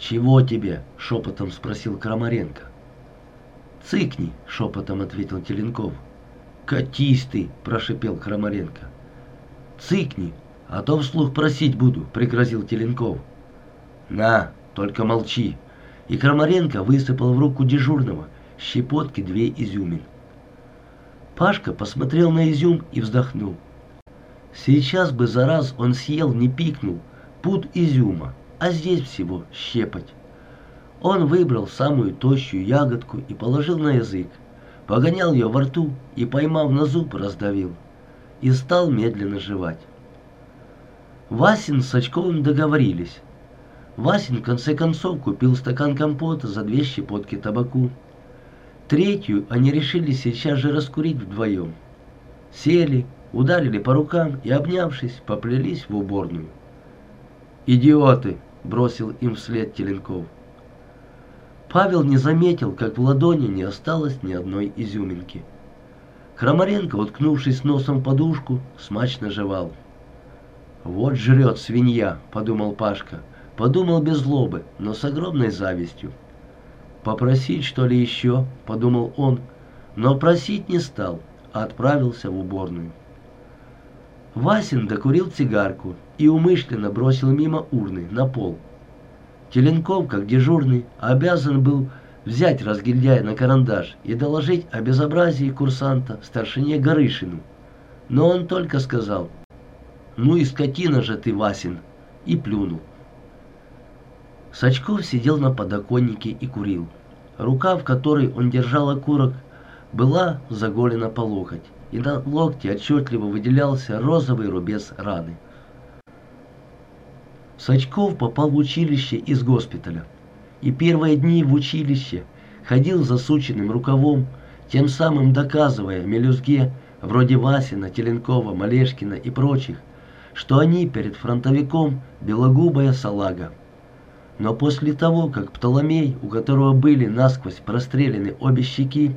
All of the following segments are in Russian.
«Чего тебе?» — шепотом спросил Крамаренко. «Цыкни!» — шепотом ответил Теленков. «Катись ты!» — прошипел Крамаренко. «Цыкни, а то вслух просить буду!» — пригрозил Теленков. «На, только молчи!» И Крамаренко высыпал в руку дежурного щепотки две изюмин. Пашка посмотрел на изюм и вздохнул. Сейчас бы за раз он съел, не пикнул, пуд изюма, а здесь всего щепоть. Он выбрал самую тощую ягодку и положил на язык, погонял ее во рту и, поймав на зуб, раздавил. И стал медленно жевать. Васин с Очковым договорились. Васин в конце концов купил стакан компота за две щепотки табаку. Третью они решили сейчас же раскурить вдвоем. Сели, ударили по рукам и, обнявшись, поплелись в уборную. «Идиоты!» — бросил им вслед Теленков. Павел не заметил, как в ладони не осталось ни одной изюминки. Крамаренко, уткнувшись носом в подушку, смачно жевал. «Вот жрет свинья», — подумал Пашка. Подумал без злобы, но с огромной завистью. «Попросить, что ли, еще?» — подумал он, но просить не стал, а отправился в уборную. Васин докурил цигарку и умышленно бросил мимо урны на пол. Теленков, как дежурный, обязан был взять разгильдяя на карандаш и доложить о безобразии курсанта старшине Горышину. Но он только сказал «Ну и скотина же ты, Васин!» и плюнул. Сачков сидел на подоконнике и курил. Рука, в которой он держал окурок, была заголена по локоть, и на локте отчетливо выделялся розовый рубец раны. Сачков попал в училище из госпиталя, и первые дни в училище ходил засученным рукавом, тем самым доказывая мелюзге, вроде Васина, Теленкова, Малешкина и прочих, что они перед фронтовиком белогубая салага. Но после того, как Птоломей, у которого были насквозь прострелены обе щеки,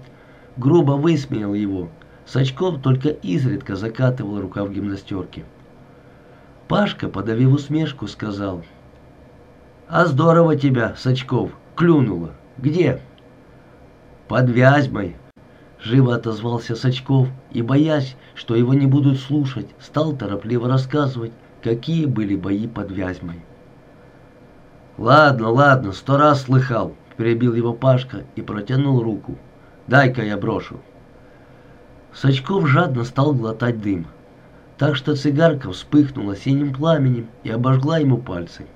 грубо высмеял его, Сачков только изредка закатывал рукав гимнастерки. Пашка, подавив усмешку, сказал, «А здорово тебя, Сачков, клюнуло. Где?» «Под Вязьмой», — живо отозвался Сачков и, боясь, что его не будут слушать, стал торопливо рассказывать, какие были бои под Вязьмой. «Ладно, ладно, сто раз слыхал», — перебил его Пашка и протянул руку. «Дай-ка я брошу». Сачков жадно стал глотать дым, так что цигарка вспыхнула синим пламенем и обожгла ему пальцы.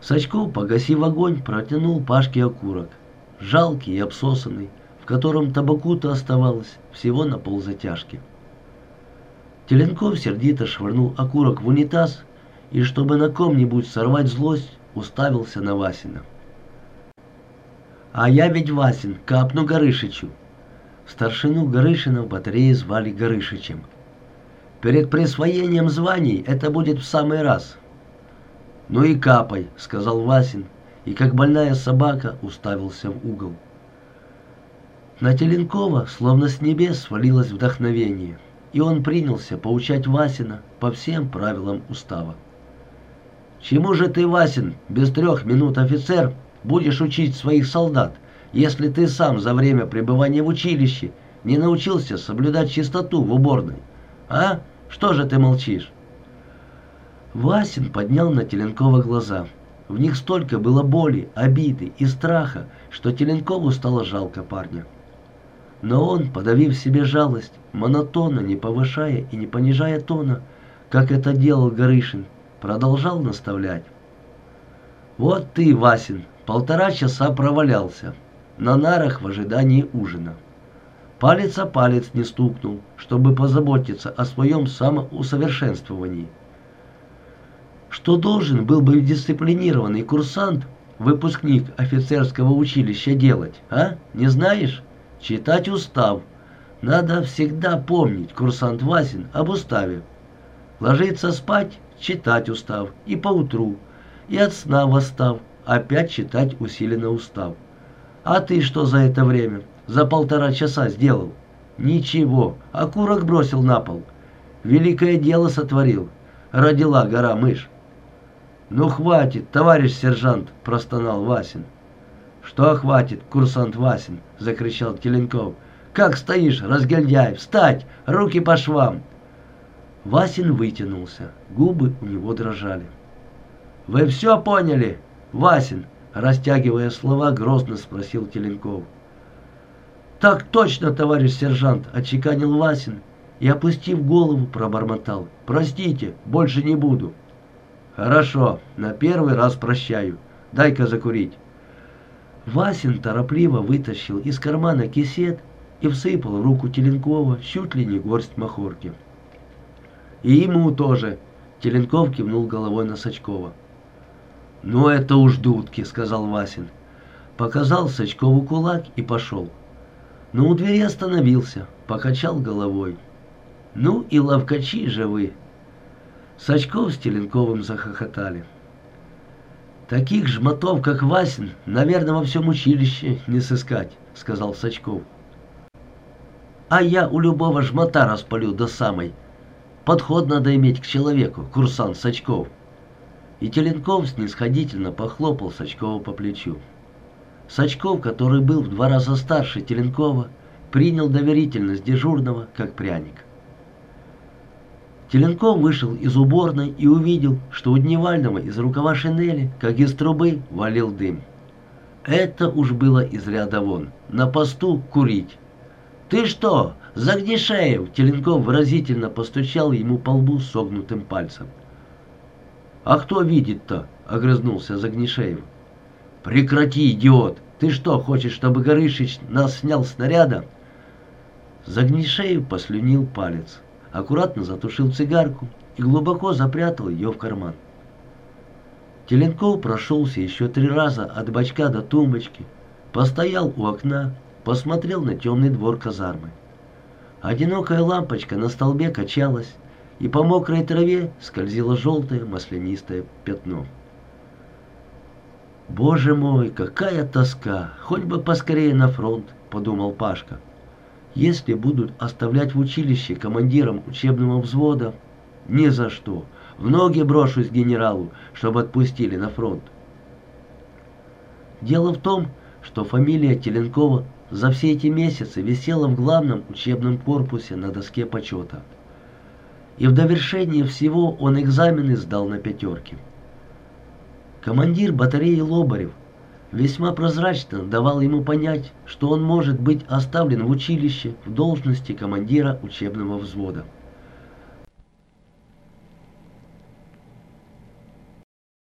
Сачков, погасив огонь, протянул Пашке окурок, жалкий и обсосанный, в котором табаку-то оставалось всего на ползатяжки. Теленков сердито швырнул окурок в унитаз и, чтобы на ком-нибудь сорвать злость, уставился на Васина. «А я ведь Васин, капну Горышичу». Старшину Горышина в батарее звали Горышичем. «Перед присвоением званий это будет в самый раз». «Ну и капай», — сказал Васин, и как больная собака уставился в угол. На Теленкова словно с небес свалилось вдохновение, и он принялся поучать Васина по всем правилам устава. Чему же ты, Васин, без трех минут офицер, будешь учить своих солдат, если ты сам за время пребывания в училище не научился соблюдать чистоту в уборной? А? Что же ты молчишь?» Васин поднял на Теленкова глаза. В них столько было боли, обиды и страха, что Теленкову стало жалко парня. Но он, подавив себе жалость, монотонно, не повышая и не понижая тона, как это делал Горышин, продолжал наставлять. «Вот ты, Васин, полтора часа провалялся, на нарах в ожидании ужина. Палец о палец не стукнул, чтобы позаботиться о своем самоусовершенствовании. Что должен был бы дисциплинированный курсант, выпускник офицерского училища делать, а? Не знаешь? Читать устав. Надо всегда помнить, курсант Васин, об уставе. Ложиться спать читать устав, и поутру, и от сна восстав, опять читать усиленно устав. А ты что за это время, за полтора часа сделал? Ничего, окурок бросил на пол. Великое дело сотворил. Родила гора мышь. «Ну хватит, товарищ сержант!» – простонал Васин. «Что хватит, курсант Васин?» – закричал Теленков. «Как стоишь, разгильдяй? Встать! Руки по швам!» Васин вытянулся, губы у него дрожали. «Вы все поняли, Васин?» Растягивая слова, грозно спросил Теленков. «Так точно, товарищ сержант!» – отчеканил Васин и, опустив голову, пробормотал. «Простите, больше не буду». «Хорошо, на первый раз прощаю. Дай-ка закурить». Васин торопливо вытащил из кармана кисет и всыпал руку Теленкова чуть ли не горсть махорки. «И ему тоже!» – Теленков кивнул головой на Сачкова. «Ну это уж дудки», — сказал Васин. Показал Сачкову кулак и пошел. Но у двери остановился, покачал головой. «Ну и ловкачи же вы!» Сачков с Теленковым захохотали. «Таких жмотов, как Васин, наверное, во всем училище не сыскать», — сказал Сачков. «А я у любого жмота распалю до самой. Подход надо иметь к человеку, курсант Сачков». И Теленков снисходительно похлопал Сачкова по плечу. Сачков, который был в два раза старше Теленкова, принял доверительность дежурного, как пряник. Теленков вышел из уборной и увидел, что у Дневального из рукава шинели, как из трубы, валил дым. Это уж было из ряда вон. На посту курить. «Ты что, Загнишеев?» Теленков выразительно постучал ему по лбу согнутым пальцем. «А кто видит-то?» — огрызнулся Загнишеев. «Прекрати, идиот! Ты что, хочешь, чтобы Горышич нас снял снаряда?» Загнишеев послюнил палец, аккуратно затушил цигарку и глубоко запрятал ее в карман. Теленков прошелся еще три раза от бачка до тумбочки, постоял у окна, посмотрел на темный двор казармы. Одинокая лампочка на столбе качалась, и по мокрой траве скользило желтое маслянистое пятно. «Боже мой, какая тоска! Хоть бы поскорее на фронт!» — подумал Пашка. «Если будут оставлять в училище командиром учебного взвода, ни за что. В ноги брошусь генералу, чтобы отпустили на фронт». Дело в том, что фамилия Теленкова за все эти месяцы висела в главном учебном корпусе на доске почета — и в довершение всего он экзамены сдал на пятерки. Командир батареи Лобарев весьма прозрачно давал ему понять, что он может быть оставлен в училище в должности командира учебного взвода.